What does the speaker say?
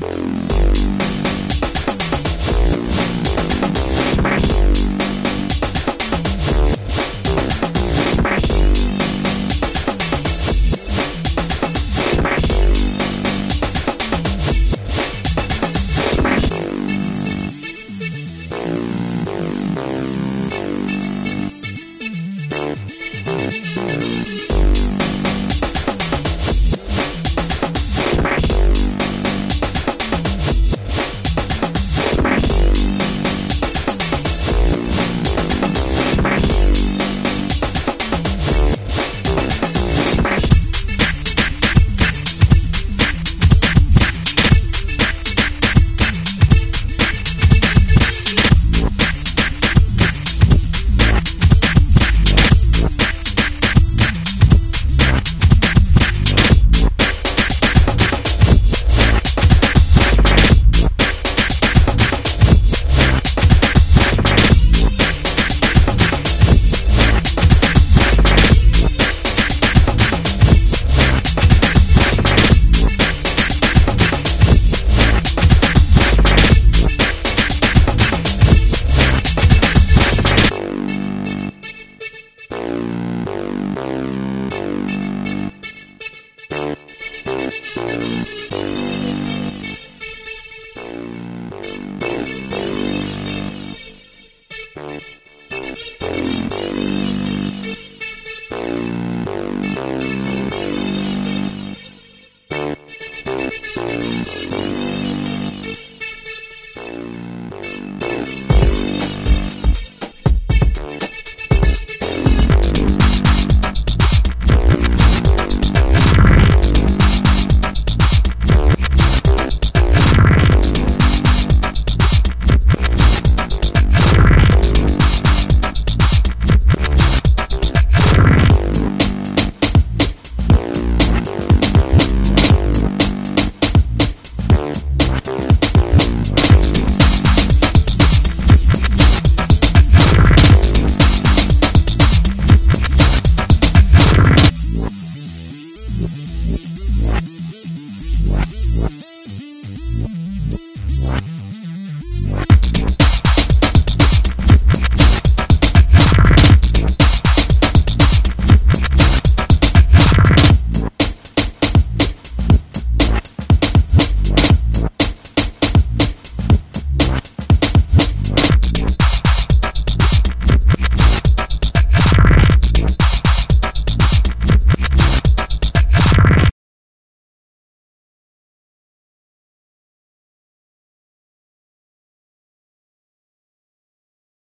Boom.